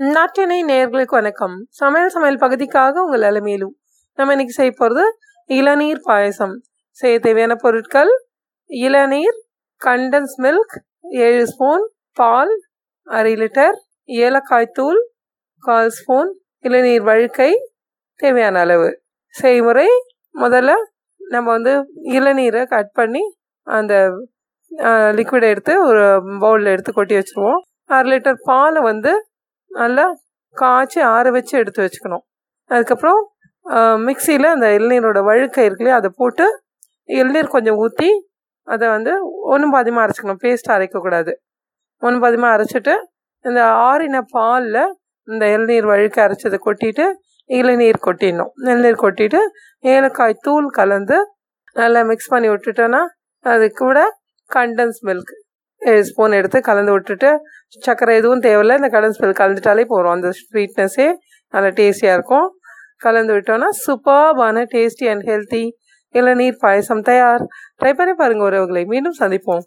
நாட்டினை நேர்களுக்கு வணக்கம். சமையல் சமையல் பகுதிக்காக உங்கள் அலமையிலும் நம்ம இன்னைக்கு செய்ய போகிறது இளநீர் பாயசம். செய்ய தேவையான பொருட்கள் இளநீர் கண்டன்ஸ் மில்க் ஏழு ஸ்பூன் பால் அரை லிட்டர் ஏலக்காய் தூள் கால் ஸ்பூன் இளநீர் வழுக்கை தேவையான அளவு. செய்முறை முதல்ல நம்ம வந்து இளநீரை கட் பண்ணி அந்த லிக்விடை எடுத்து ஒரு பவுலில் எடுத்து கொட்டி வச்சுருவோம். அரை லிட்டர் பாலை வந்து நல்லா காய்ச்சி ஆற வச்சு எடுத்து வச்சுக்கணும். அதுக்கப்புறம் மிக்சியில் அந்த இளநீரோட வழுக்கை இருக்குல்லையே அதை போட்டு இளநீர் கொஞ்சம் ஊற்றி அதை வந்து ஒன்றும் பாதியமாக அரைச்சிக்கணும். பேஸ்ட் அரைக்கக்கூடாது ஒன்று பாதியமாக அரைச்சிட்டு இந்த ஆறின பாலில் இந்த இளநீர் வழுக்க அரைச்சதை கொட்டிட்டு இளநீர் கொட்டிடணும். இளநீர் கொட்டிட்டு ஏலக்காய் தூள் கலந்து நல்லா மிக்ஸ் பண்ணி விட்டுட்டோன்னா அது கூட கண்டன்ஸ் மில்க் ஸ்பூன் எடுத்து கலந்து விட்டுட்டு சர்க்கரை எதுவும் தேவையில்லை இந்த கடன் ஸ்பெல் கலந்துட்டாலே போகிறோம் அந்த ஸ்வீட்னஸ்ஸே நல்லா டேஸ்டியாக இருக்கும். கலந்து விட்டோன்னா சூப்பர்பான டேஸ்டி அண்ட் ஹெல்த்தி இளநீர் பாயசம் தயார். ட்ரை பண்ணி பாருங்கள் உறவுகளை. மீண்டும் சந்திப்போம்.